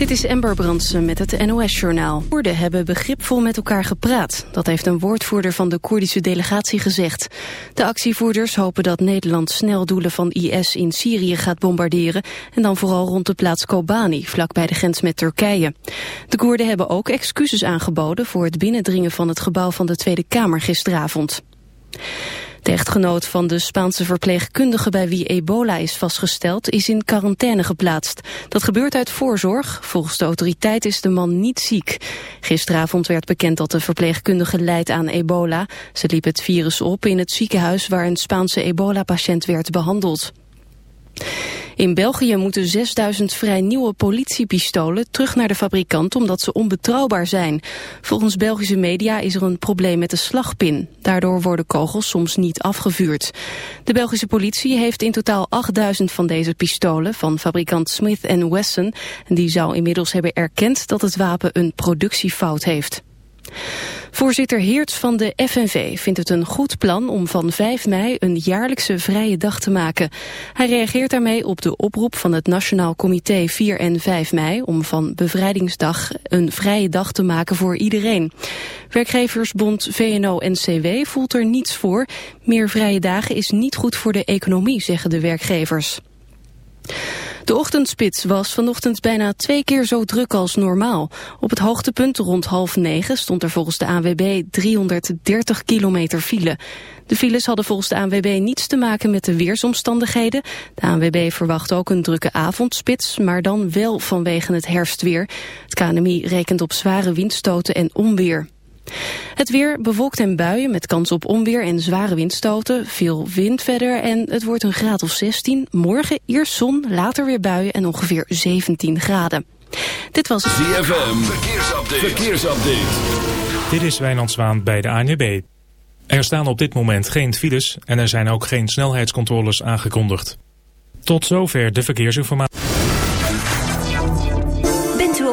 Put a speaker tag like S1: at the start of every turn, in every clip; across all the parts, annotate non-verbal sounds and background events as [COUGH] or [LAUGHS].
S1: Dit is Ember Brandsen met het NOS-journaal. Koerden hebben begripvol met elkaar gepraat. Dat heeft een woordvoerder van de Koerdische delegatie gezegd. De actievoerders hopen dat Nederland snel doelen van IS in Syrië gaat bombarderen... en dan vooral rond de plaats Kobani, vlakbij de grens met Turkije. De Koerden hebben ook excuses aangeboden... voor het binnendringen van het gebouw van de Tweede Kamer gisteravond. De echtgenoot van de Spaanse verpleegkundige bij wie ebola is vastgesteld is in quarantaine geplaatst. Dat gebeurt uit voorzorg. Volgens de autoriteit is de man niet ziek. Gisteravond werd bekend dat de verpleegkundige lijdt aan ebola. Ze liep het virus op in het ziekenhuis waar een Spaanse ebola-patiënt werd behandeld. In België moeten 6000 vrij nieuwe politiepistolen terug naar de fabrikant omdat ze onbetrouwbaar zijn. Volgens Belgische media is er een probleem met de slagpin. Daardoor worden kogels soms niet afgevuurd. De Belgische politie heeft in totaal 8000 van deze pistolen van fabrikant Smith Wesson. Die zou inmiddels hebben erkend dat het wapen een productiefout heeft. Voorzitter Heerts van de FNV vindt het een goed plan om van 5 mei een jaarlijkse vrije dag te maken. Hij reageert daarmee op de oproep van het Nationaal Comité 4 en 5 mei om van Bevrijdingsdag een vrije dag te maken voor iedereen. Werkgeversbond VNO-NCW voelt er niets voor. Meer vrije dagen is niet goed voor de economie, zeggen de werkgevers. De ochtendspits was vanochtend bijna twee keer zo druk als normaal. Op het hoogtepunt rond half negen stond er volgens de ANWB 330 kilometer file. De files hadden volgens de ANWB niets te maken met de weersomstandigheden. De ANWB verwacht ook een drukke avondspits, maar dan wel vanwege het herfstweer. Het KNMI rekent op zware windstoten en onweer. Het weer bewolkt en buien met kans op onweer en zware windstoten. Veel wind verder en het wordt een graad of 16. Morgen eerst zon, later weer buien en ongeveer 17 graden. Dit was het
S2: ZFM. Verkeersupdate. Verkeersupdate.
S3: Dit is Wijnand Zwaan bij de ANWB. Er staan op dit moment geen files en er zijn ook geen snelheidscontroles aangekondigd. Tot zover de verkeersinformatie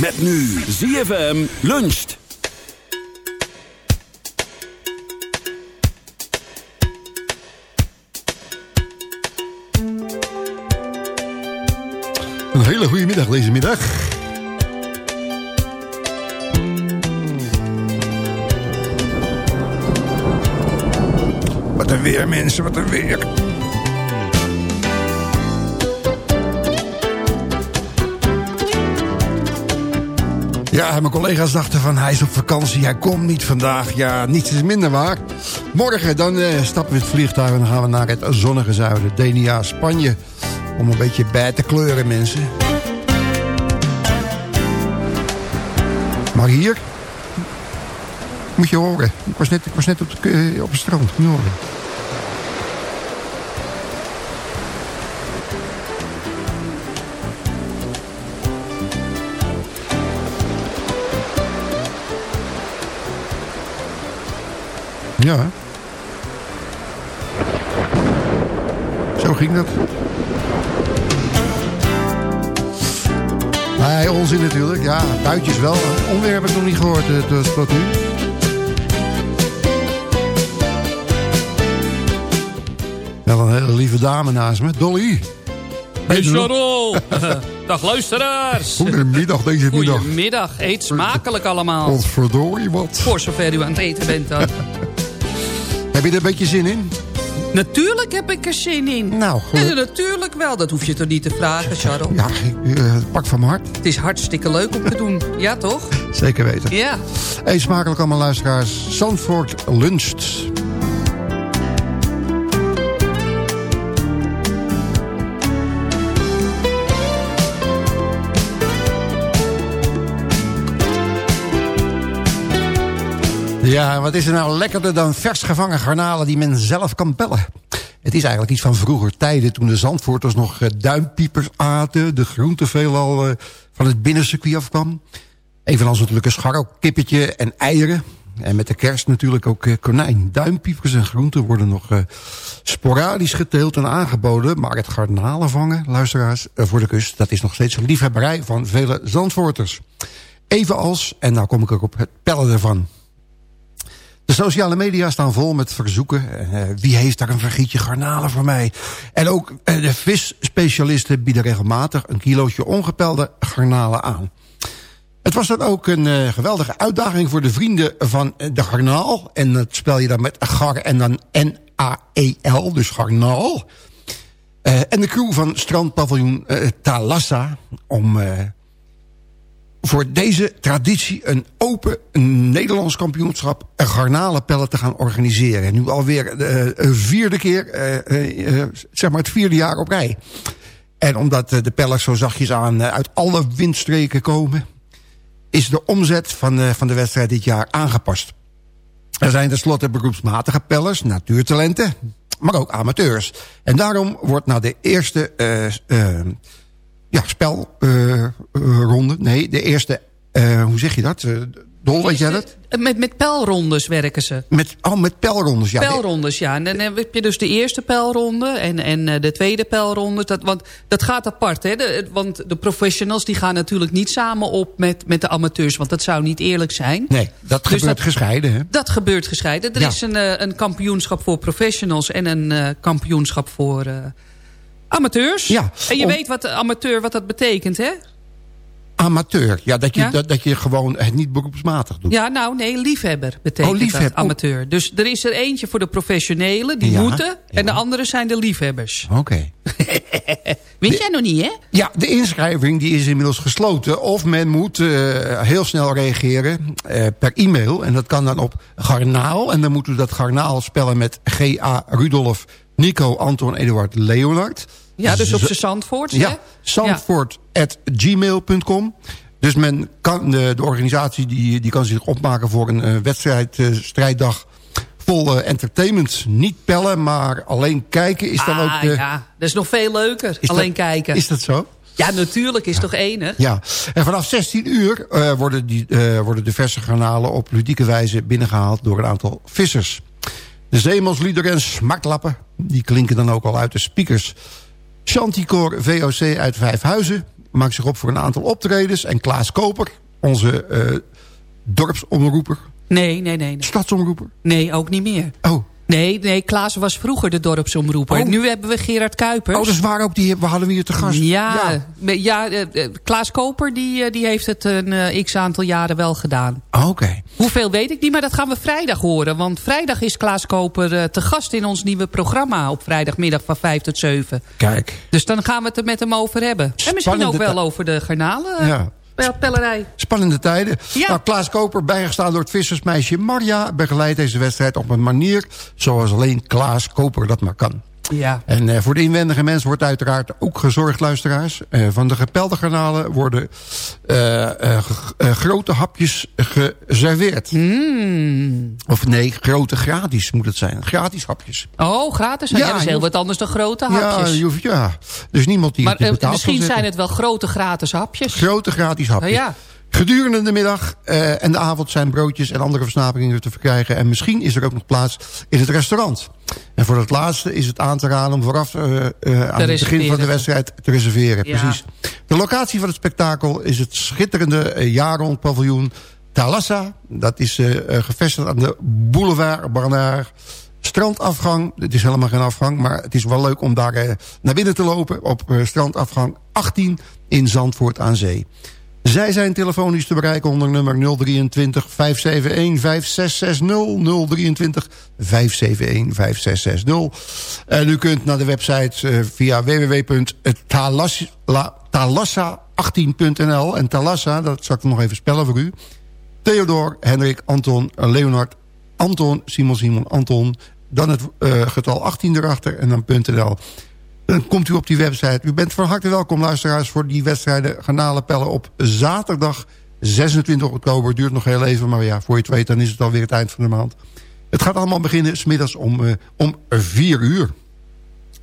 S2: Met nu ZFM luncht.
S4: Een hele goede middag deze middag. Wat een weer mensen, wat een weer. Ja, mijn collega's dachten van hij is op vakantie, hij komt niet vandaag. Ja, niets is minder waar. Morgen dan uh, stappen we het vliegtuig en dan gaan we naar het zonnige zuiden. Denia, Spanje. Om een beetje bij te kleuren, mensen. Maar hier... Moet je horen. Ik was net, ik was net op, de, op het strand. Moet je horen. Ja. Zo ging dat. Nee, onzin natuurlijk. Ja, buitjes wel. Onweer heb ik nog niet gehoord uh, tot, nu. Wel een hele lieve dame naast me. Dolly.
S5: Hey Charol. [LAUGHS] Dag luisteraars.
S4: Goedemiddag deze middag.
S5: Goedemiddag. Eet smakelijk allemaal.
S4: Wat verdorie wat.
S5: Voor zover u aan het eten bent dan. [LAUGHS]
S4: Heb je er een beetje zin in?
S5: Natuurlijk heb ik er zin in.
S4: Nou, goed.
S5: Ja, natuurlijk wel. Dat hoef je toch niet te vragen, Charles?
S4: Ja, uh, pak van mijn hart.
S5: Het is hartstikke leuk om te doen. Ja, toch?
S4: Zeker weten.
S5: Ja.
S4: Eet smakelijk allemaal luisteraars. Zandvoort luncht. Ja, wat is er nou lekkerder dan vers gevangen garnalen die men zelf kan pellen? Het is eigenlijk iets van vroeger tijden toen de Zandvoorters nog duimpiepers aten. De groente veelal uh, van het binnencircuit afkwam. Evenals natuurlijk een scharrel, kippetje en eieren. En met de kerst natuurlijk ook uh, konijn. Duimpiepers en groenten worden nog sporadisch geteeld en aangeboden. Maar het garnalen vangen, luisteraars, voor de kust... dat is nog steeds een liefhebberij van vele Zandvoorters. Evenals, en nou kom ik ook op het pellen ervan... De sociale media staan vol met verzoeken. Uh, wie heeft daar een vergietje garnalen voor mij? En ook uh, de visspecialisten bieden regelmatig een kilootje ongepelde garnalen aan. Het was dan ook een uh, geweldige uitdaging voor de vrienden van de garnaal. En dat spel je dan met gar en dan N-A-E-L, dus garnaal. en de crew van strandpaviljoen Talassa om voor deze traditie een open Nederlands kampioenschap garnalenpellen te gaan organiseren. En nu alweer de uh, vierde keer, uh, uh, zeg maar het vierde jaar op rij. En omdat de pellers zo zachtjes aan uit alle windstreken komen... is de omzet van, van de wedstrijd dit jaar aangepast. Er zijn tenslotte beroepsmatige pellers, natuurtalenten, maar ook amateurs. En daarom wordt na de eerste ja, spelronde. Uh, nee, de eerste, uh, hoe zeg je dat? Dol, weet jij dat?
S5: Met, met pijlrondes werken ze.
S4: Met, oh, met pijlrondes, ja.
S5: Pijlrondes, ja. En dan heb je dus de eerste pijlronde en, en de tweede pijlronde. Dat, want dat gaat apart, hè. De, want de professionals die gaan natuurlijk niet samen op met, met de amateurs. Want dat zou niet eerlijk zijn.
S4: Nee, dat dus gebeurt dat, gescheiden, hè?
S5: Dat gebeurt gescheiden. Er ja. is een, een kampioenschap voor professionals en een kampioenschap voor... Uh, Amateurs?
S4: Ja.
S5: En je weet wat amateur wat dat betekent, hè?
S4: Amateur, ja, dat je, ja? Dat, dat je gewoon het niet beroepsmatig doet.
S5: Ja, nou nee, liefhebber betekent oh, liefhebber. dat, amateur. Dus er is er eentje voor de professionelen, die ja, moeten. En de andere zijn de liefhebbers.
S4: Oké. [LAUGHS] Okay.
S5: Weet jij nog niet, hè?
S4: Ja, de inschrijving die is inmiddels gesloten. Of men moet uh, heel snel reageren uh, per e-mail. En dat kan dan op garnaal. En dan moeten we dat garnaal spellen met G-A Rudolf Nico Anton Eduard Leonard.
S5: Ja, dus op zijn Zandvoort.
S4: Ja, zandvoort.gmail.com. Dus men kan, de, de, organisatie die, die kan zich opmaken voor een uh, wedstrijd, uh, strijddag vol uh, entertainment. Niet pellen, maar alleen kijken is dan
S5: ah,
S4: ook... De,
S5: ja, dat is nog veel leuker. alleen
S4: dat,
S5: kijken.
S4: Is dat zo?
S5: Ja, natuurlijk. Is ja. toch enig?
S4: Ja. En vanaf 16 uur worden, die, worden de verse garnalen op ludieke wijze binnengehaald door een aantal vissers. De zeemanslieder en smartlappen, die klinken dan ook al uit de speakers. Chanticor VOC uit Vijfhuizen maakt zich op voor een aantal optredens. En Klaas Koper, onze uh, dorpsomroeper.
S5: Nee, nee, nee, nee.
S4: Stadsomroeper?
S5: Nee, ook niet meer.
S4: Oh.
S5: Nee, nee, Klaas was vroeger de dorpsomroeper. Oh. Nu hebben we Gerard Kuipers.
S4: Oh, dus waar ook die we hadden we hier te gast.
S5: Ja, ja. ja uh, Klaas Koper die, die heeft het een uh, x-aantal jaren wel gedaan.
S4: Oh, Oké. Okay.
S5: Hoeveel weet ik niet, maar dat gaan we vrijdag horen. Want vrijdag is Klaas Koper te gast in ons nieuwe programma... op vrijdagmiddag van 5 tot 7.
S4: Kijk.
S5: Dus dan gaan we het er met hem over hebben. Spannende en misschien ook wel over de garnalen.
S4: Ja. Spannende tijden.
S5: Ja.
S4: Nou, Klaas Koper, bijgestaan door het vissersmeisje Marja... begeleidt deze wedstrijd op een manier zoals alleen Klaas Koper dat maar kan.
S5: Ja.
S4: En uh, voor de inwendige mens wordt uiteraard ook gezorgd, luisteraars. Uh, van de gepelde garnalen worden uh, grote hapjes geserveerd.
S5: Mm.
S4: Of nee, grote gratis moet het zijn. Gratis hapjes.
S5: Oh, gratis? Ja, ja dat is heel wat anders dan grote hapjes.
S4: Ja, ja. dus niemand die
S5: maar,
S4: het betaalt
S5: Misschien zijn het wel grote gratis hapjes.
S4: Grote gratis hapjes.
S5: Oh, ja.
S4: Gedurende de middag uh, en de avond zijn broodjes en andere versnaperingen te verkrijgen. En misschien is er ook nog plaats in het restaurant. En voor het laatste is het aan te raden om vooraf uh, uh, aan het begin van de wedstrijd te reserveren. Ja. Precies. De locatie van het spektakel is het schitterende uh, jaarrond paviljoen Thalassa. Dat is gevestigd aan de boulevard Barnard. Strandafgang, het is helemaal geen afgang... maar het is wel leuk om daar naar binnen te lopen... op strandafgang 18 in Zandvoort aan Zee. Zij zijn telefonisch te bereiken onder nummer 023 571 5660 023 571 5660. En u kunt naar de website uh, via www.talassa18.nl. En Talassa, dat zal ik nog even spellen voor u. Theodor, Hendrik, Anton, Leonard, Anton, Simon, Simon, Anton. Dan het uh, getal 18 erachter en dan .nl. Dan komt u op die website. U bent van harte welkom, luisteraars, voor die wedstrijden garnalenpellen op zaterdag 26 oktober. Duurt nog heel even, maar ja, voor je het weet, dan is het alweer het eind van de maand. Het gaat allemaal beginnen smiddags om, uh, om 4 uur.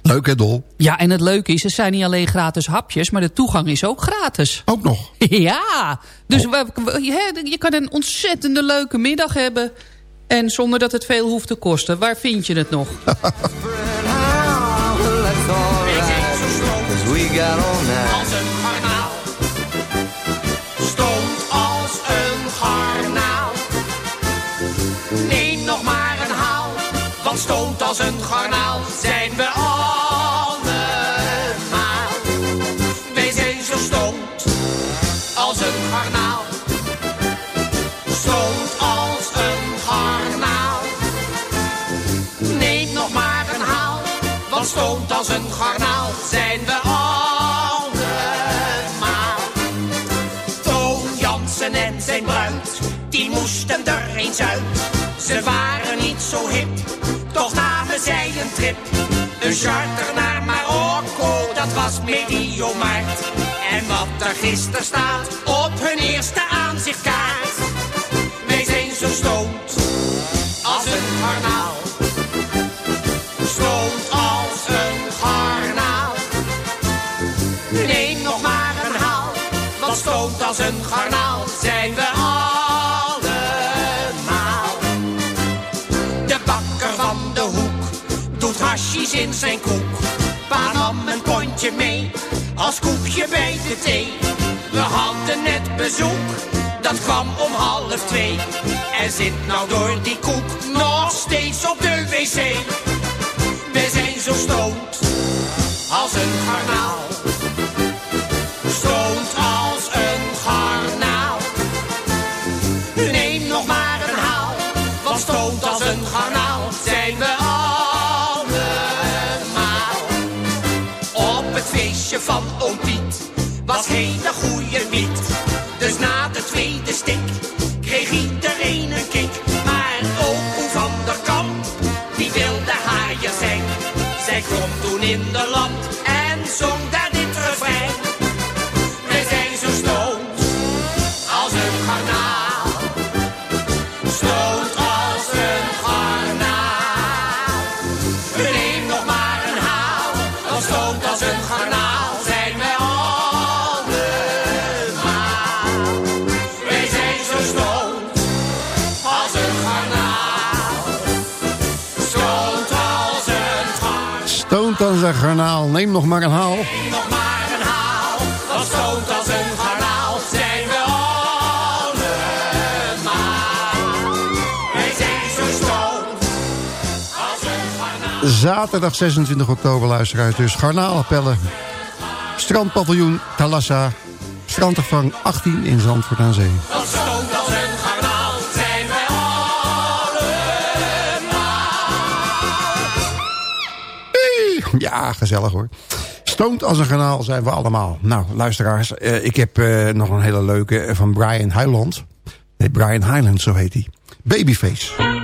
S4: Leuk hè, Dol?
S6: Ja, en het leuke is, er zijn niet alleen gratis hapjes... maar de toegang is ook gratis.
S4: Ook nog? [LAUGHS]
S6: Ja, dus oh. we, we, je, je kan een ontzettende leuke middag hebben... en zonder dat het veel hoeft te kosten. Waar vind je het nog? [LAUGHS] got. Als een garnaal. Stond als een garnaal. Neem nog maar een haal. Want stond als een garnaal zijn we allemaal. Wij zijn zo stond als een garnaal. Stond als een garnaal. Neem nog maar een haal. Want stond als een garnaal er eens uit. Ze waren niet zo hip, toch namen zij een trip. Een charter naar Marokko, dat was medio maart. En wat er gisteren staat op hun eerste aanzichtkaart. Wij zijn zo stoot als een garnaal. Stoot als een garnaal. Neem nog maar een haal, wat stoot als een garnaal. In zijn koek. Pa nam een pondje mee, als koekje bij de thee. We hadden net bezoek, dat kwam om half twee. En zit nou door die koek nog steeds op de wc. We zijn zo stoot, als een garnaal. Van oom Piet was hele goede wiet. Dus na de tweede stik kreeg iedereen een kick. Maar ook van der Kamp, die wilde haaier zijn. Zij kwam toen in de land garnaal. Neem nog maar een haal.
S4: Neem nog maar een haal.
S6: Wat als een garnaal. Zijn we allemaal. Wij zijn zo als een garnaal.
S4: Zaterdag 26 oktober, luisteraars. Dus garnalenpellen. Strandpaviljoen Talassa. Strandopvang 18 in Zandvoort aan Zee. Ja, gezellig hoor. Stoont als een kanaal zijn we allemaal. Nou, luisteraars, uh, ik heb uh, nog een hele leuke eh, van Brian Highland. Nee, Brian Highland, zo heet hij. Babyface.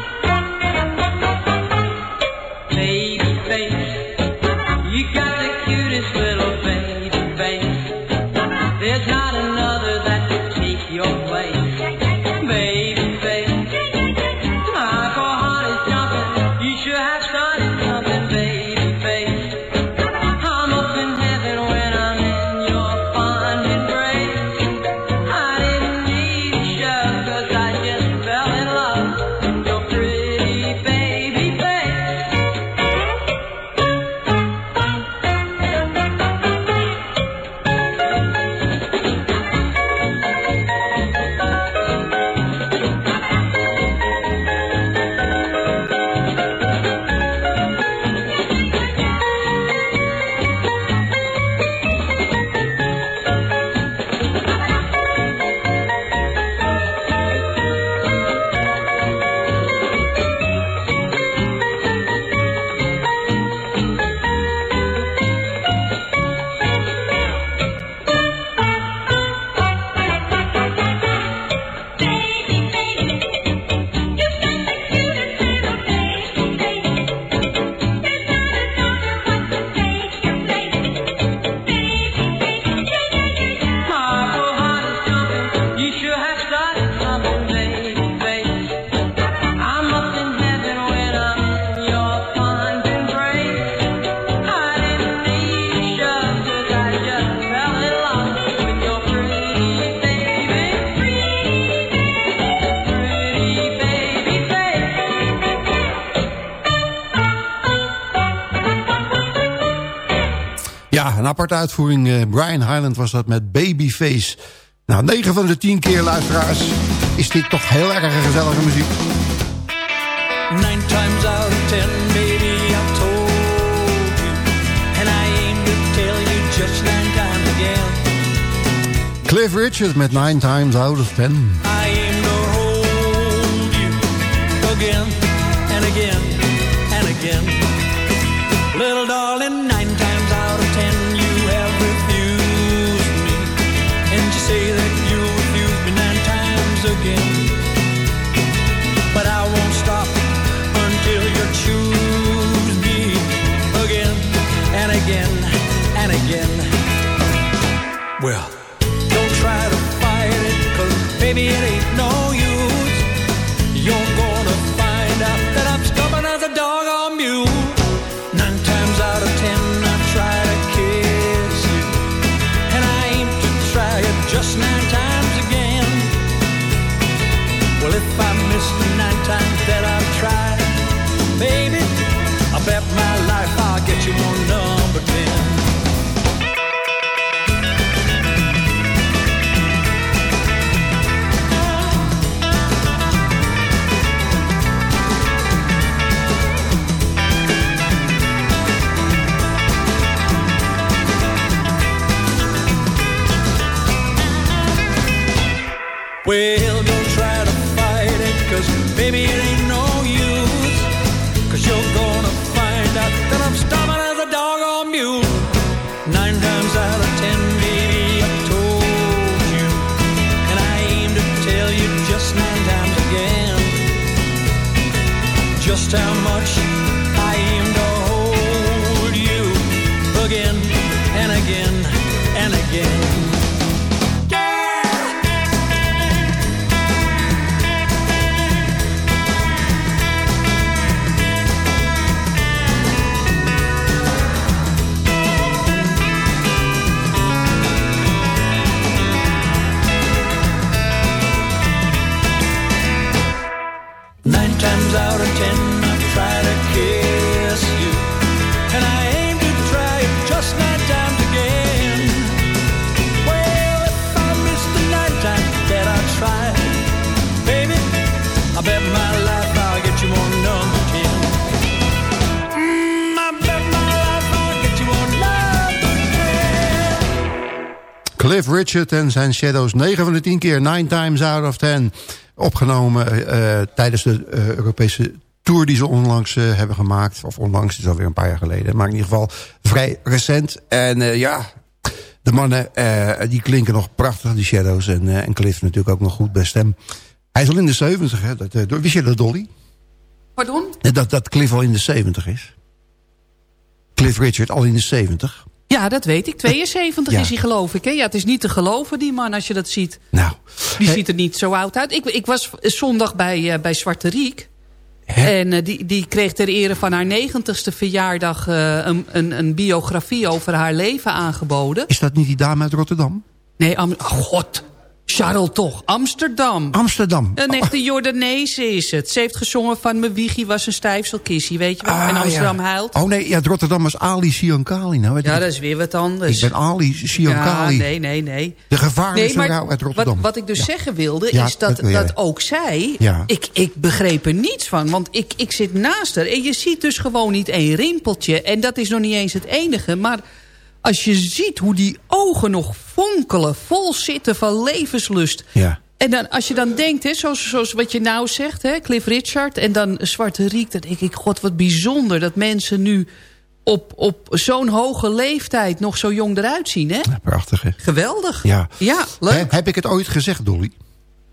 S4: Uitvoering. Uh, Brian Highland was dat met Babyface. Nou, 9 van de 10 keer, luisteraars, is dit toch heel erg een gezellige muziek. Nine times out of ten, baby, I told you. And I aim to tell you just nine times again. Cliff Richard met Nine Times Out of Ten. I aim to hold you again and again and again. Little darling, nine times out of ten again. But I won't stop until you choose me again and again and again. Well, don't try to fight it, cause baby it ain't no use. Well, if I miss the nine times that I've tried, baby, I bet my life I'll get you one number ten. Well, baby, it ain't no use. Cause you're gonna find out that I'm stubborn as a dog on mule. Nine times out of ten, baby, I told you. And I aim to tell you just nine times again. Just how much Richard en zijn Shadows. 9 van de 10 keer, 9 times out of 10. Opgenomen uh, tijdens de uh, Europese tour die ze onlangs uh, hebben gemaakt. Of onlangs, het is alweer een paar jaar geleden. Maar in ieder geval vrij recent. En ja, de mannen die klinken nog prachtig, die Shadows. En, en Cliff natuurlijk ook nog goed bij stem. Hij is al in de 70, hè. Dat, wist je dat, Dolly?
S5: Pardon?
S4: Dat, dat Cliff al in de 70 is. Cliff Richard al in de 70.
S5: Ja, dat weet ik. 72
S4: Ja.
S5: is hij geloof ik. Hè? Ja, het is niet te geloven, die man, als je dat ziet.
S4: Nou,
S5: Die ziet er niet zo oud uit. Ik, ik was zondag bij, eh, bij Zwarte Riek. En eh, die, die kreeg ter ere van haar negentigste verjaardag... eh, een, een, een biografie over haar leven aangeboden.
S4: is dat niet die dame uit Rotterdam?
S5: Nee, Am oh, god. Charles toch. Amsterdam.
S4: Amsterdam.
S5: Een echte Jordaneese is het. Ze heeft gezongen van mijn wiegje was een stijfselkissie, weet je wel.
S4: Ah,
S5: en Amsterdam
S4: ja.
S5: huilt.
S4: Oh nee, ja, Rotterdam was Ali Siankali. Nou,
S5: Ja, dat is weer wat anders.
S4: Ik ben Ali
S5: ja,
S4: Siankali.
S5: nee, nee, nee.
S4: De gevaarlijke
S5: Nee, maar
S4: vrouw uit Rotterdam.
S5: Wat, wat ik dus
S4: Ja.
S5: zeggen wilde,
S4: Ja,
S5: is dat,
S4: dat
S5: dat ook zij...
S4: Ja.
S5: Ik, ik begreep er niets van, want ik, ik zit naast haar. En je ziet dus gewoon niet één rimpeltje. En dat is nog niet eens het enige. Maar als je ziet hoe die ogen nog fonkelen... vol zitten van levenslust...
S4: Ja.
S5: En dan, als je dan denkt, hè, zoals, zoals wat je nou zegt, hè, Cliff Richard... en dan Zwarte Riek, dan denk ik, god, wat bijzonder... dat mensen nu op, op zo'n hoge leeftijd nog zo jong eruit zien. Hè?
S4: Ja, prachtig, hè?
S5: Geweldig.
S4: Ja.
S5: ja leuk.
S4: He- heb ik het ooit gezegd, Dolly?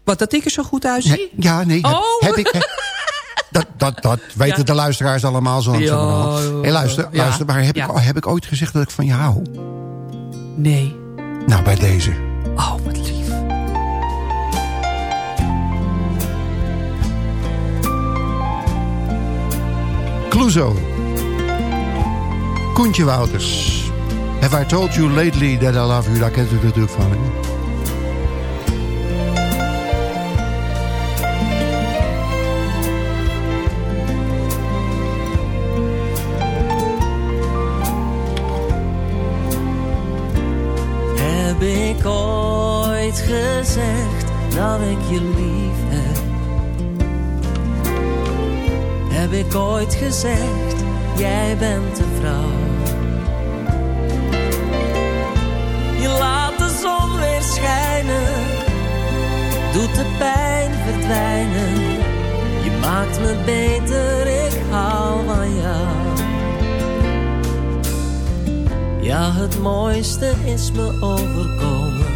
S5: Wat, dat ik er zo goed uitzie?
S4: Nee, ja, nee. Heb,
S5: Oh.
S4: heb ik... he- [LAUGHS] dat, dat, dat weten
S5: Ja.
S4: de luisteraars allemaal zo langzamerhand.
S5: Ja,
S4: Hey, luister, luister, maar heb, ik, heb ik ooit gezegd dat ik van je hou?
S5: Nee.
S4: Nou, bij deze.
S5: Oh, wat lief.
S4: Clouseau. Koentje Wouters. Have I told you lately that I love you? Daar kent u natuurlijk van. Hè?
S7: Dat ik je lief heb. Heb ik ooit gezegd, jij bent de vrouw. Je laat de zon weer schijnen, doet de pijn verdwijnen. Je maakt me beter, ik hou van jou. Ja, het mooiste is me overkomen.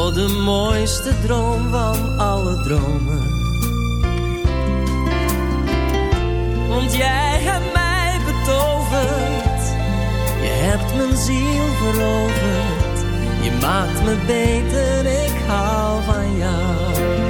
S7: Oh, de mooiste droom van alle dromen. Want jij hebt mij betoverd. Je hebt mijn ziel veroverd. Je maakt me beter, ik hou van jou.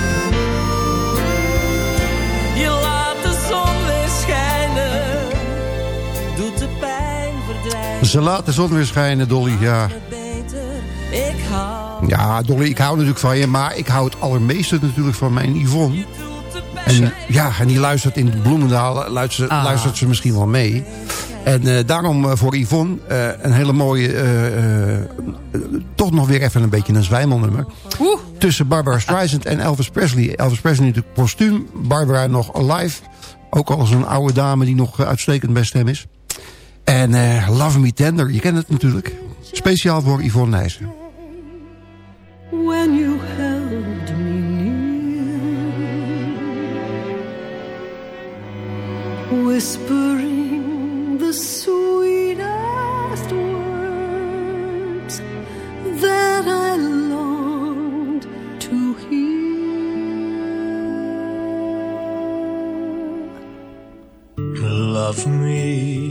S4: Ze laat de zon weer schijnen, Dolly. Ja.
S7: Ik hou
S4: ja, Dolly, ik hou natuurlijk van je. Maar ik hou het allermeeste natuurlijk van mijn Yvonne. En ja, en die luistert in Bloemendaal, luistert,
S5: Ah.
S4: luistert ze misschien wel mee. En eh, daarom eh, voor Yvonne eh, een hele mooie, eh, eh, toch nog weer even een beetje een zwijmelnummer.
S5: Oeh.
S4: Tussen Barbara Streisand en Elvis Presley. Elvis Presley natuurlijk postuum, Barbara nog alive. Ook al als een oude dame die nog eh, uitstekend bij stem is. En eh, Love Me Tender, je kent het natuurlijk. Speciaal voor Yvonne Nijssen.
S8: when you held me near, whispering the sweetest words that I longed to hear.
S9: Love me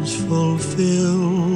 S9: dreams
S8: fulfilled.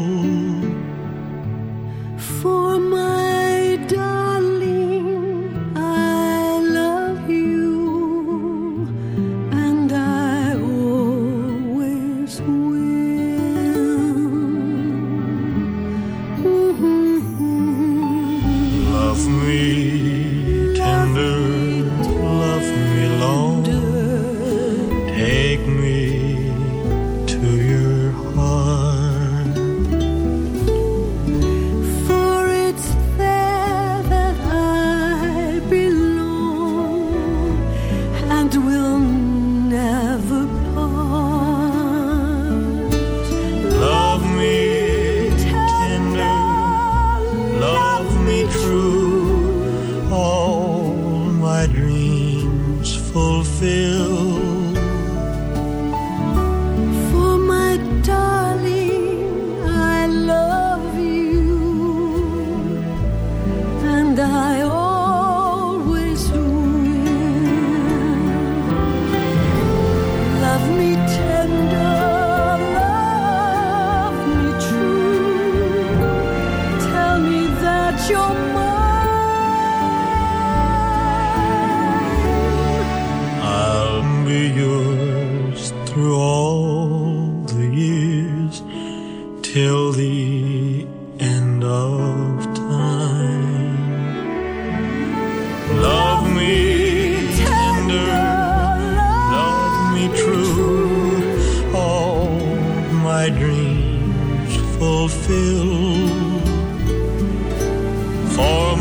S8: will.
S9: For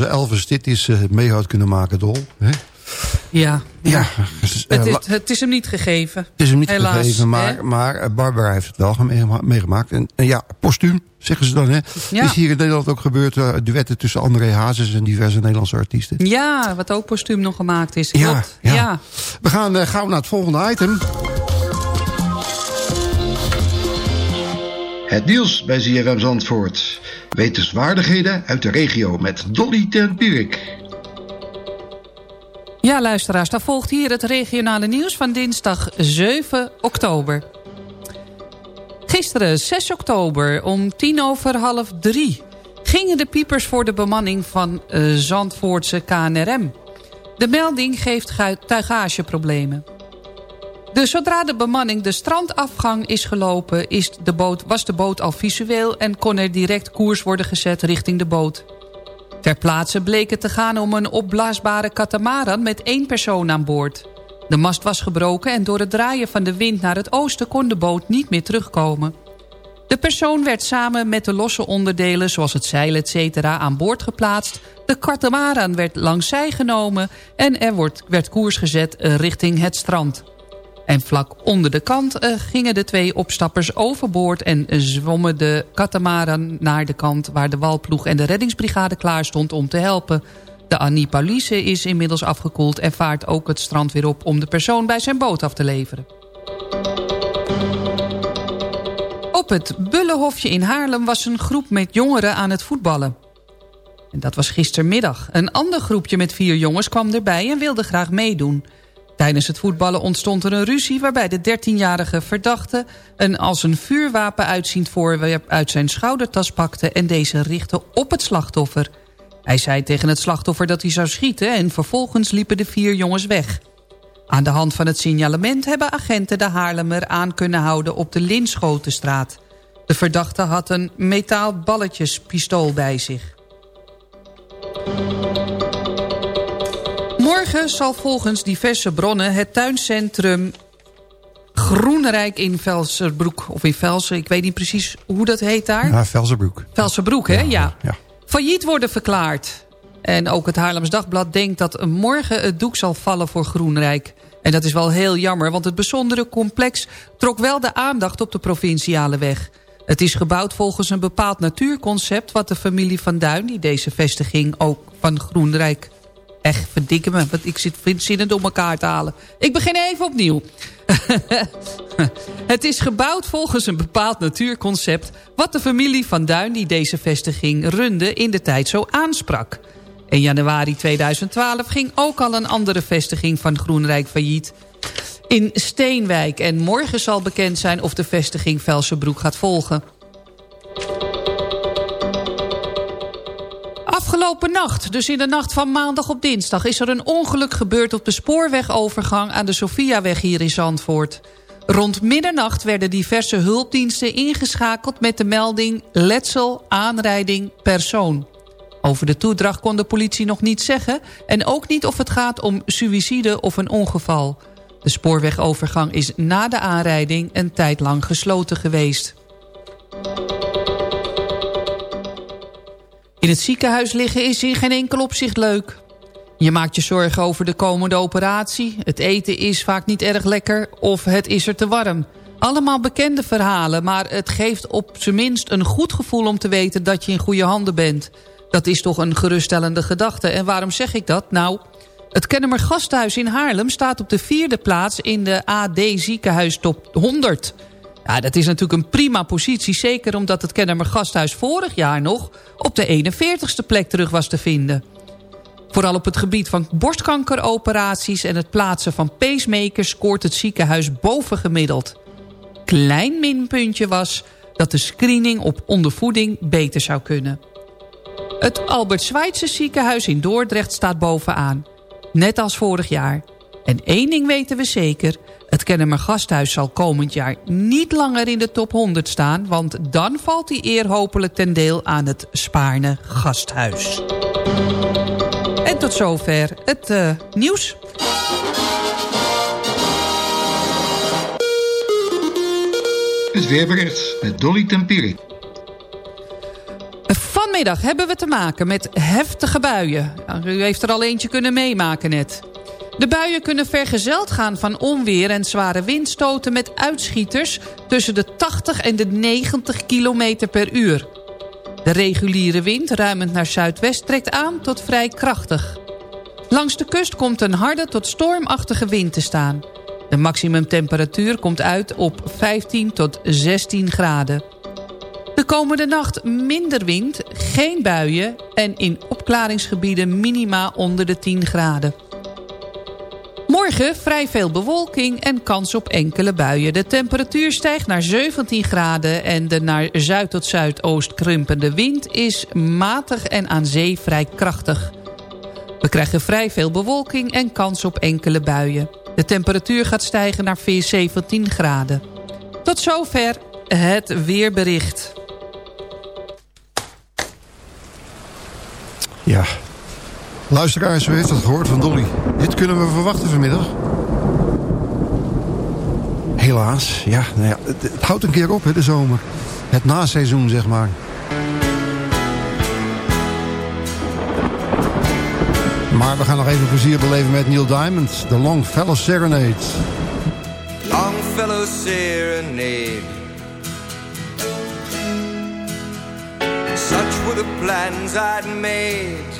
S4: onze Elvis dit is eh, mee had kunnen maken, Dol. Hè?
S5: Ja,
S4: Ja,
S5: het,
S4: eh,
S5: is,
S4: wa-
S5: het is hem niet gegeven.
S4: het is hem niet
S5: Helaas,
S4: gegeven, maar,
S5: hè?
S4: maar eh, Barbara heeft het wel meegema- meegemaakt. En, en ja, postuum, zeggen ze dan. Hè?
S5: Ja.
S4: Is hier in Nederland ook gebeurd, eh, duetten tussen André Hazes en diverse Nederlandse artiesten.
S5: Ja, wat ook postuum nog gemaakt is.
S4: Ja, ja.
S5: ja.
S4: We gaan eh, gauw naar het volgende item.
S10: Het nieuws bij ZFM Zandvoort. Wetenswaardigheden uit de regio met Dolly ten Pierik.
S5: Ja, luisteraars, daar volgt hier het regionale nieuws van dinsdag 7 oktober. Gisteren, 6 oktober, om tien over half drie... gingen de piepers voor de bemanning van eh, Zandvoortse KNRM. De melding geeft tuigageproblemen. Dus zodra de bemanning de strandafgang is gelopen... Is de boot, was de boot al visueel en kon er direct koers worden gezet richting de boot. Ter plaatse bleek het te gaan om een opblaasbare katamaran met één persoon aan boord. De mast was gebroken en door het draaien van de wind naar het oosten kon de boot niet meer terugkomen. De persoon werd samen met de losse onderdelen zoals het zeil etc. aan boord geplaatst. De katamaran werd langs zij genomen en er wordt, werd koers gezet eh, richting het strand. En vlak onder de kant eh, gingen de twee opstappers overboord... en eh, zwommen de katamaran naar de kant... waar de walploeg en de reddingsbrigade klaar stond om te helpen. De Annie Paulice is inmiddels afgekoeld... en vaart ook het strand weer op om de persoon bij zijn boot af te leveren. Op het Bullenhofje in Haarlem was een groep met jongeren aan het voetballen. En dat was gistermiddag. Een ander groepje met vier jongens kwam erbij en wilde graag meedoen... Tijdens het voetballen ontstond er een ruzie... waarbij de 13-jarige verdachte een als een vuurwapen uitziend voorwerp... uit zijn schoudertas pakte en deze richtte op het slachtoffer. Hij zei tegen het slachtoffer dat hij zou schieten... en vervolgens liepen de vier jongens weg. Aan de hand van het signalement hebben agenten de Haarlemmer aan kunnen houden... op de Linschotenstraat. De verdachte had een metaalballetjespistool bij zich. Morgen zal volgens diverse bronnen het tuincentrum Groenrijk in Velserbroek... of in Velsen, ik weet niet precies hoe dat heet daar.
S4: Ja, Velsenbroek.
S5: Velserbroek, hè? Ja.
S4: ja.
S5: Failliet worden verklaard. En ook het Haarlems Dagblad denkt dat morgen het doek zal vallen voor Groenrijk. En dat is wel heel jammer, want het bijzondere complex... trok wel de aandacht op de provinciale weg. Het is gebouwd volgens een bepaald natuurconcept... wat de familie Van Duin, die deze vestiging ook van Groenrijk... Echt, verdikke me, want ik zit zinnen door elkaar te halen. Ik begin even opnieuw. [LAUGHS] het is gebouwd volgens een bepaald natuurconcept... wat de familie Van Duin die deze vestiging runde in de tijd zo aansprak. In januari 2012 ging ook al een andere vestiging van Groenrijk failliet in Steenwijk. En morgen zal bekend zijn of de vestiging Velsenbroek gaat volgen. Nacht, dus in de nacht van maandag op dinsdag... is er een ongeluk gebeurd op de spoorwegovergang... aan de Sofiaweg hier in Zandvoort. Rond middernacht werden diverse hulpdiensten ingeschakeld... met de melding letsel, aanrijding, persoon. Over de toedracht kon de politie nog niet zeggen... en ook niet of het gaat om suïcide of een ongeval. De spoorwegovergang is na de aanrijding een tijd lang gesloten geweest. In het ziekenhuis liggen is in geen enkel opzicht leuk. Je maakt je zorgen over de komende operatie. Het eten is vaak niet erg lekker of het is er te warm. Allemaal bekende verhalen, maar het geeft op zijn minst een goed gevoel om te weten dat je in goede handen bent. Dat is toch een geruststellende gedachte. En waarom zeg ik dat? Nou, het Kennemer Gasthuis in Haarlem staat op de vierde plaats in de AD Ziekenhuis Top 100. Ja, dat is natuurlijk een prima positie, zeker omdat het Kennemer Gasthuis vorig jaar nog op de 41ste plek terug was te vinden. Vooral op het gebied van borstkankeroperaties en het plaatsen van pacemakers scoort het ziekenhuis bovengemiddeld. Klein minpuntje was dat de screening op ondervoeding beter zou kunnen. Het Albert Schweitzer ziekenhuis in Dordrecht staat bovenaan. Net als vorig jaar. En één ding weten we zeker. Het Kennemer Gasthuis zal komend jaar niet langer in de top 100 staan... want dan valt die eer hopelijk ten deel aan het Spaarne Gasthuis. En tot zover het uh, nieuws.
S10: Het weerbericht met Dolly Tempiri.
S5: Vanmiddag hebben we te maken met heftige buien. U heeft er al eentje kunnen meemaken net. De buien kunnen vergezeld gaan van onweer en zware windstoten... met uitschieters tussen de 80 en de 90 km per uur. De reguliere wind, ruimend naar zuidwest, trekt aan tot vrij krachtig. Langs de kust komt een harde tot stormachtige wind te staan. De maximumtemperatuur komt uit op 15 tot 16 graden. De komende nacht minder wind, geen buien... en in opklaringsgebieden minima onder de 10 graden. Vrij veel bewolking en kans op enkele buien. De temperatuur stijgt naar 17 graden... en de naar zuid tot zuidoost krumpende wind is matig en aan zee vrij krachtig. We krijgen vrij veel bewolking en kans op enkele buien. De temperatuur gaat stijgen naar 17 graden. Tot zover het weerbericht.
S4: Ja. Luisteraars, u heeft het gehoord van Dolly. Dit kunnen we verwachten vanmiddag. Helaas, ja. Nou het, het, houdt een keer op, hè, de zomer. Het naseizoen, zeg maar. Maar we gaan nog even plezier beleven met Neil Diamond. De Longfellow Serenade.
S11: Longfellow Serenade Such were the plans I'd made.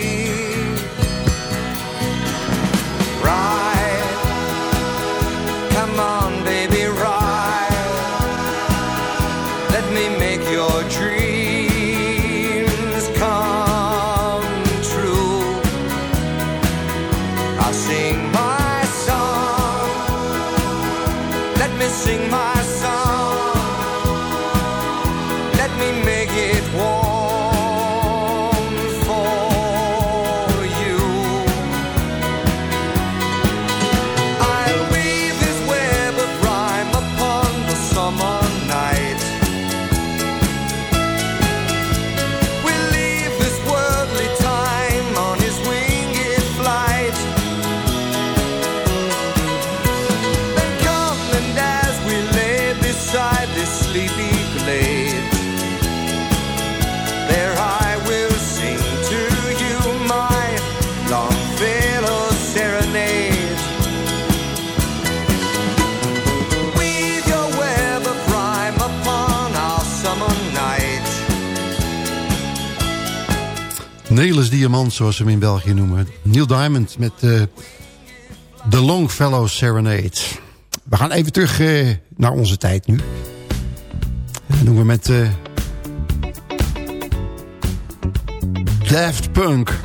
S11: A tree.
S12: Cornelis Diamant, zoals ze hem in België noemen. Neil Diamond met eh, The Longfellow Serenade. We gaan even terug eh, naar onze tijd nu. En dat doen we met... Uh, Daft Punk.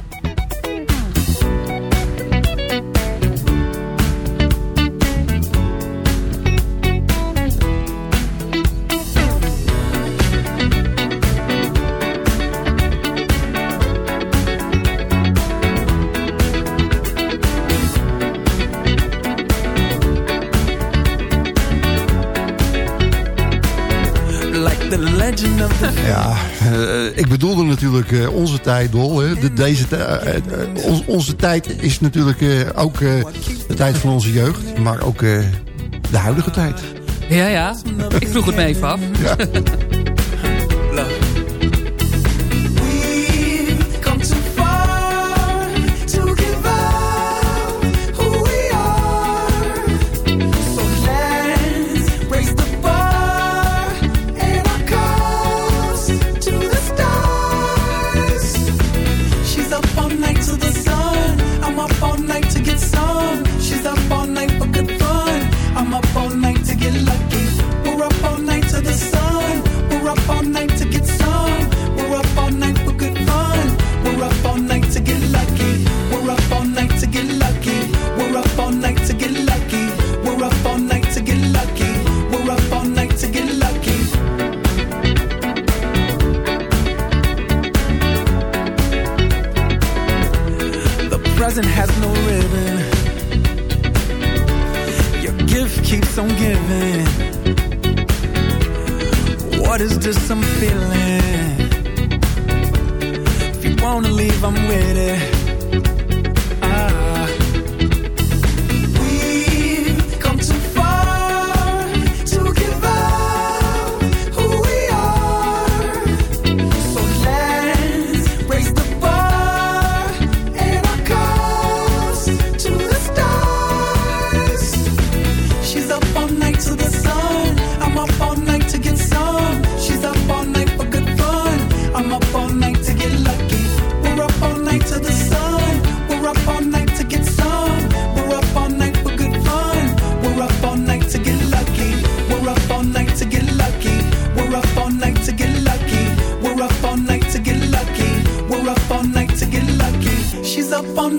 S12: [LAUGHS] Ja, eh, ik bedoelde natuurlijk eh, onze tijd, Dol. Hè. De, deze uh, onze tijd is natuurlijk ook de tijd van onze jeugd. Maar ook de huidige tijd.
S13: Ja, ja. Ik vroeg het me even af.
S12: Ja. [LAUGHS]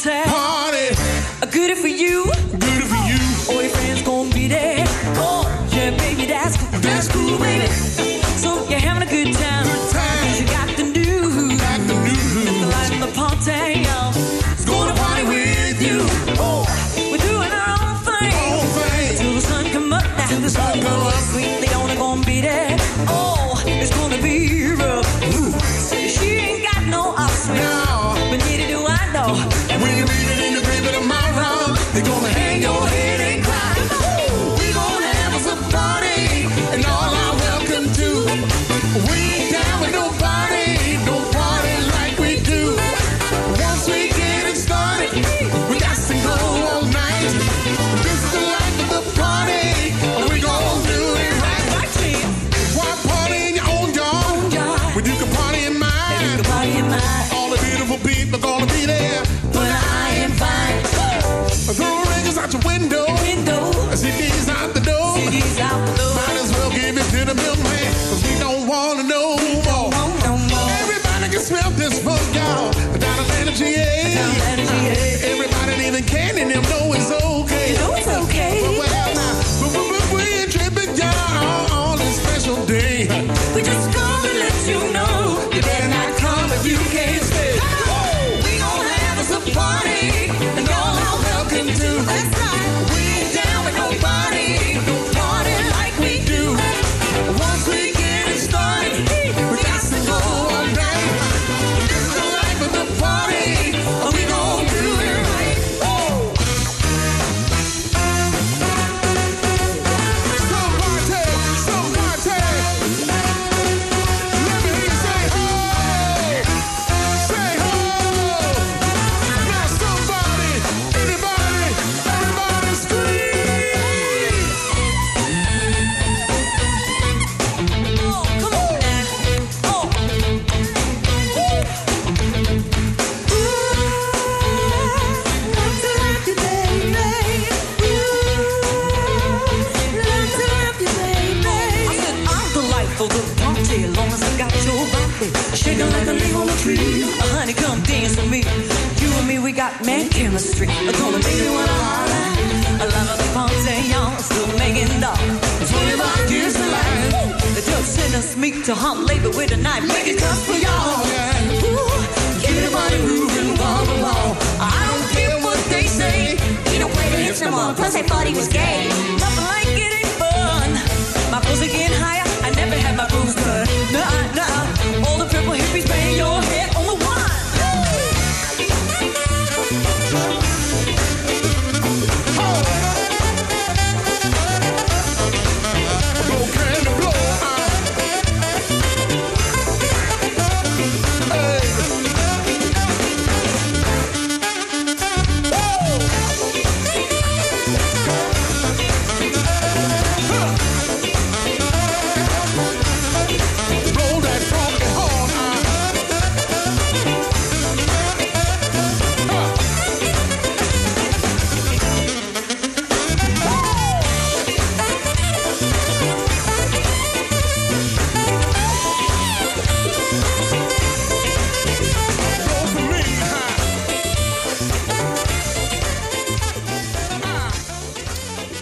S14: 못해.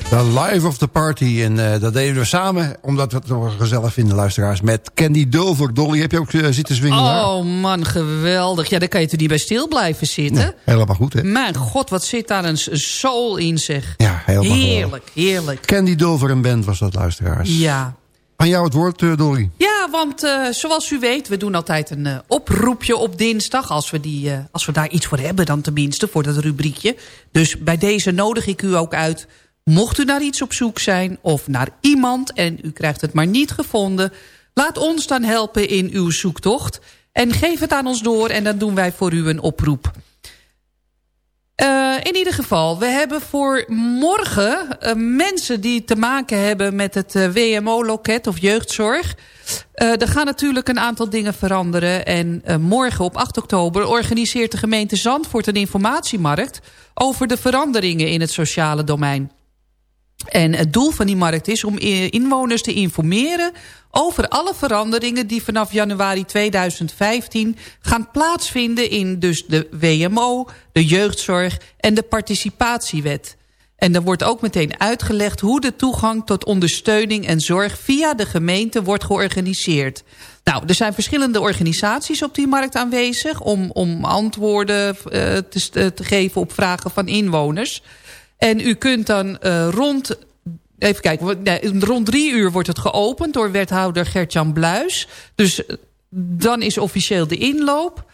S14: The
S9: Life of the Party.
S4: En eh, dat deden we samen, omdat we het nog gezellig vinden, luisteraars. Met Candy Dulver. Dolly, heb je ook eh, zitten zwingen daar?
S5: Oh man, geweldig. Ja, daar kan je toch niet bij stil blijven zitten?
S4: Helemaal goed, hè?
S5: Mijn god, wat zit daar een soul in zeg.
S4: Ja, helemaal
S5: Heerlijk, heerlijk.
S4: Candy Dulver en Band was dat, luisteraars.
S5: Ja.
S4: Aan jou het woord, eh, Dolly.
S5: Ja, want zoals u weet, we doen altijd een oproepje op dinsdag. Als we, die, als we daar iets voor hebben dan tenminste, voor dat rubriekje. Dus bij deze nodig ik u ook uit... mocht u naar iets op zoek zijn of naar iemand... en u krijgt het maar niet gevonden... laat ons dan helpen in uw zoektocht. En geef het aan ons door en dan doen wij voor u een oproep. Eh, in ieder geval, we hebben voor morgen eh, mensen die te maken hebben met het eh, WMO-loket of jeugdzorg. Er gaan natuurlijk een aantal dingen veranderen. En morgen op 8 oktober organiseert de gemeente Zandvoort een informatiemarkt over de veranderingen in het sociale domein. En het doel van die markt is om inwoners te informeren over alle veranderingen die vanaf januari 2015 gaan plaatsvinden in dus de WMO, de jeugdzorg en de participatiewet. En er wordt ook meteen uitgelegd hoe de toegang tot ondersteuning en zorg via de gemeente wordt georganiseerd. Nou, er zijn verschillende organisaties op die markt aanwezig om, om antwoorden eh, te, te geven op vragen van inwoners. En u kunt dan eh, rond... Even kijken, rond drie uur wordt het geopend door wethouder Gertjan Bluis. Dus eh, dan is officieel de inloop.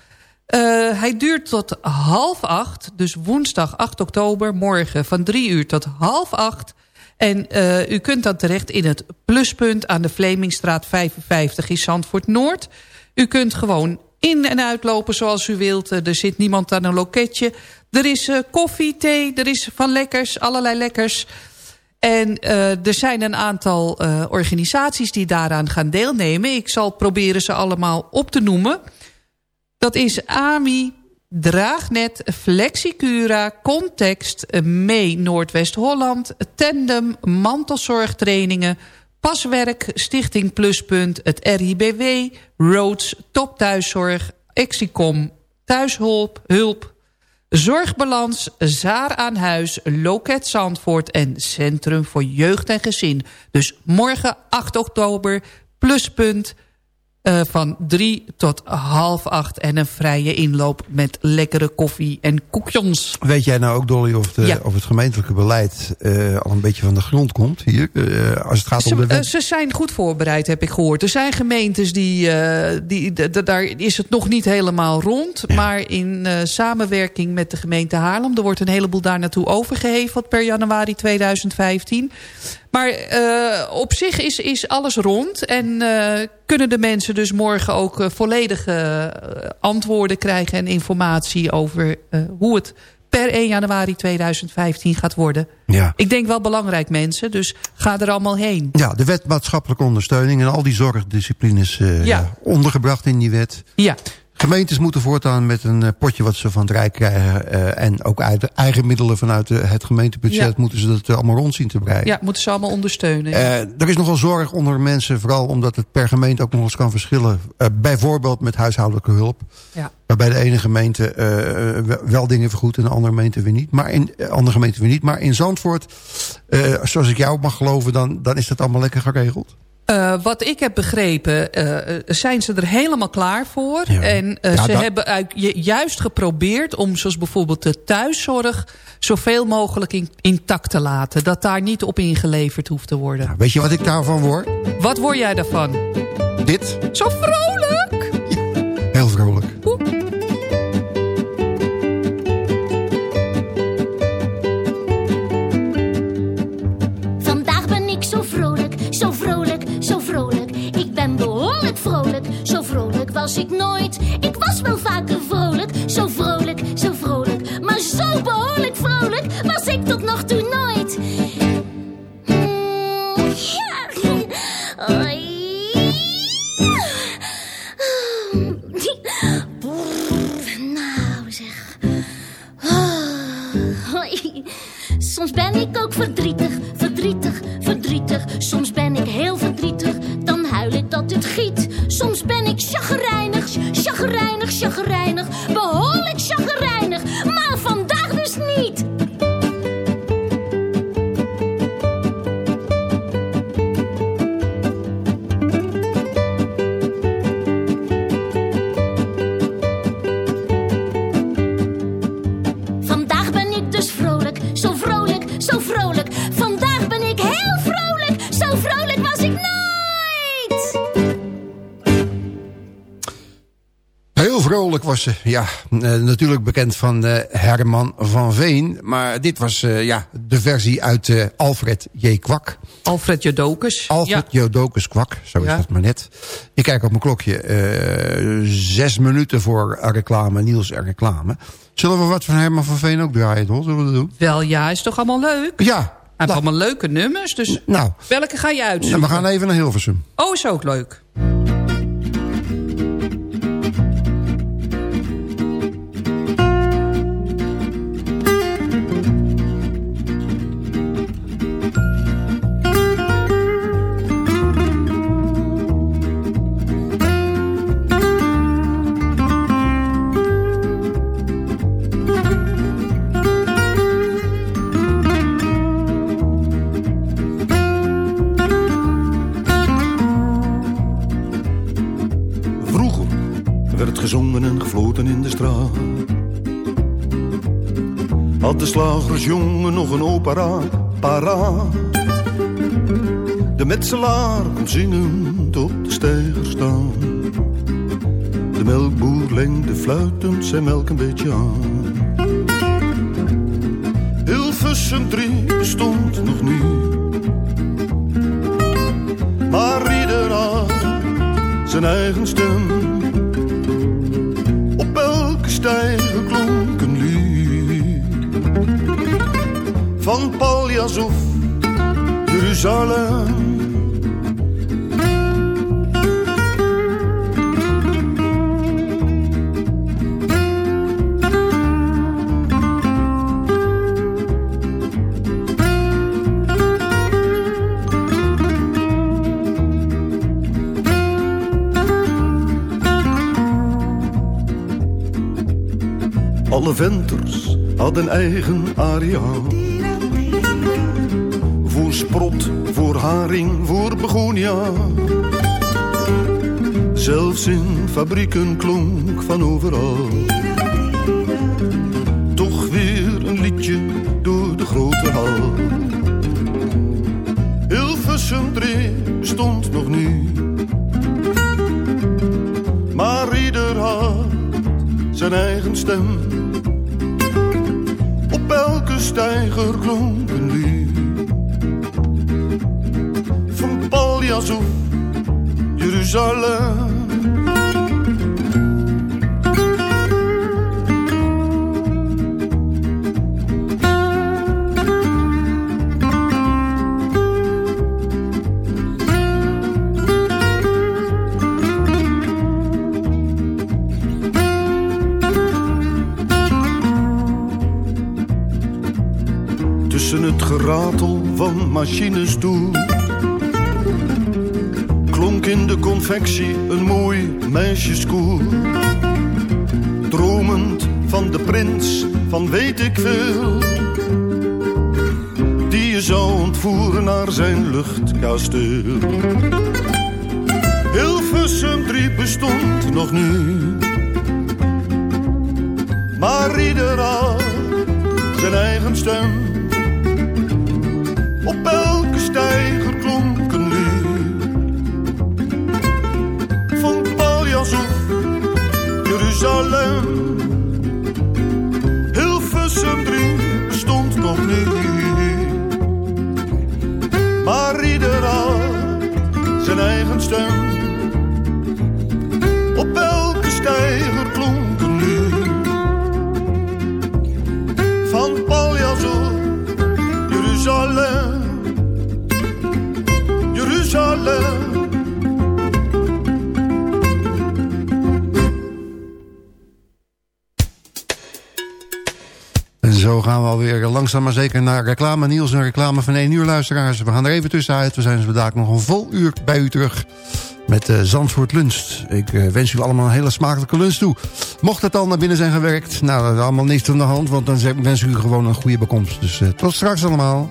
S5: Eh, hij duurt tot half acht, dus woensdag 8 oktober, morgen van drie uur tot half acht. En u kunt dan terecht in het pluspunt aan de Vlemingstraat 55 in Zandvoort Noord. U kunt gewoon in- en uitlopen zoals u wilt. Er zit niemand aan een loketje. Er is eh, koffie, thee, er is van lekkers, allerlei lekkers. En eh, er zijn een aantal eh, organisaties die daaraan gaan deelnemen. Ik zal proberen ze allemaal op te noemen. Dat is AMI, Draagnet, Flexicura, Context, Mee Noordwest-Holland... Tandem, Mantelzorgtrainingen, Paswerk, Stichting Pluspunt... het RIBW, Roads, Top Thuiszorg, Exicom, Thuishulp, Hulp... Zorgbalans, Zaar aan Huis, Loket Zandvoort en Centrum voor Jeugd en Gezin. Dus morgen 8 oktober, pluspunt eh, van 3 tot half 8 en een vrije inloop met lekkere koffie en koekjons.
S4: Weet jij nou ook, Dolly, of, de,
S5: Ja.
S4: of het gemeentelijke beleid eh, al een beetje van de grond komt hier? eh, als het gaat om
S5: Ze,
S4: de
S5: eh,
S4: wet?
S5: ze zijn goed voorbereid, heb ik gehoord. Er zijn gemeentes die, die daar is het nog niet helemaal rond. Maar in samenwerking met de gemeente Haarlem... er wordt een heleboel daar naartoe overgeheveld per januari 2015. Maar eh, op zich is, is alles rond. En eh, kunnen de mensen dus morgen ook eh, volledige antwoorden krijgen... en informatie over hoe het per 1 januari 2015 gaat worden.
S4: Ja.
S5: Ik denk wel belangrijk mensen, dus ga er allemaal heen.
S4: Ja, de wet maatschappelijke ondersteuning en al die zorgdisciplines
S5: Ja.
S4: ja, ondergebracht in die wet.
S5: Ja.
S4: Gemeentes moeten voortaan met een eh, potje wat ze van het Rijk krijgen... eh, en ook uit eigen middelen vanuit de- het gemeentebudget...
S5: Ja.
S4: moeten ze dat eh, allemaal rond zien te breien.
S5: Ja, moeten ze allemaal ondersteunen. ja.
S4: Eh, er is nogal zorg onder mensen, vooral omdat het per gemeente ook nog eens kan verschillen. Eh, bijvoorbeeld met huishoudelijke hulp.
S5: Ja.
S4: Waarbij de ene gemeente eh, wel- dingen vergoedt en de andere gemeente weer niet. Maar in eh, andere gemeente weer niet. Maar in Zandvoort, eh, zoals ik jou mag geloven, dan, dan is dat allemaal lekker geregeld.
S5: Eh, wat ik heb begrepen, eh, zijn ze er helemaal klaar voor. En eh,
S4: Ja,
S5: ze
S4: dat-
S5: hebben juist geprobeerd om, zoals bijvoorbeeld de thuiszorg... zoveel mogelijk in- intact te laten. Dat daar niet op ingeleverd hoeft te worden.
S4: Weet je wat ik daarvan word?
S5: Wat word jij daarvan?
S4: Dit.
S5: Zo vrolijk!
S4: Heel vrolijk.
S15: Was ik nooit. Ik was wel vaker vrolijk, zo vrolijk, zo vrolijk. Maar zo behoorlijk vrolijk was ik tot nog toe nooit. Mm. Nou zeg. Soms ben ik ook verdrietig, verdrietig, verdrietig. Soms ben ik heel verdrietig, dan huil ik dat het giet. Soms ben ik chagrijnig, chagrijnig, vrolijk was
S4: ze. Ja, eh, natuurlijk bekend van eh, Herman van Veen. Maar dit was eh, ja, de versie uit Alfred J. Kwak.
S5: Alfred Jodokus.
S4: Alfred Jodokus Kwak, zo is
S5: Ja.
S4: dat maar net. Ik kijk op mijn klokje. zes minuten voor reclame, Niels en reclame. Zullen we wat van Herman van Veen ook draaien, toch? Zullen we dat doen?
S5: Wel ja, is toch allemaal leuk?
S4: Ja.
S5: Hij heeft allemaal leuke nummers, dus
S4: Nou,
S5: welke ga je
S4: nou,
S5: uitzoeken?
S4: we gaan even naar Hilversum.
S5: Oh, is ook leuk.
S16: Slagersjongen nog een opera paraat. De metselaar kon zingend op de steiger staan. De melkboer lengde fluitend zijn melk een beetje aan. Hilversum 3 bestond nog niet. Maar ieder had zijn eigen stem. Op elke stijger klonk Van Paljas of Jeruzalem. Alle venters hadden eigen aria. Sprot, voor haring, voor begonia. Zelfs in fabrieken klonk van overal. Toch weer een liedje door de grote hal. Hilversum 3 bestond nog niet. Maar ieder had zijn eigen stem. Op elke stijger klonk een lied. bir Tussen het geratel van machines door. Confectie een mooi meisjeskoor. Dromend van de prins van weet ik veel. Die je zou ontvoeren naar zijn luchtkasteel. Hilversum 3 bestond nog niet. Maar ieder had zijn eigen stem. Op elke stijger Op elke stijger klonk een. Van Paljas Jeruzalem. Jeruzalem.
S4: Gaan we alweer langzaam maar zeker naar reclame. Niels, een reclame van 1 uur, luisteraars. We gaan er even tussenuit. We zijn zo vandaag nog een vol uur bij u terug met uh, Zandvoort Lunst. Ik uh, wens u allemaal een hele smakelijke lunch toe. Mocht het al naar binnen zijn gewerkt, nou, dat is allemaal niets aan de hand... want dan wens ik u gewoon een goede bekomst. Dus uh, tot straks allemaal.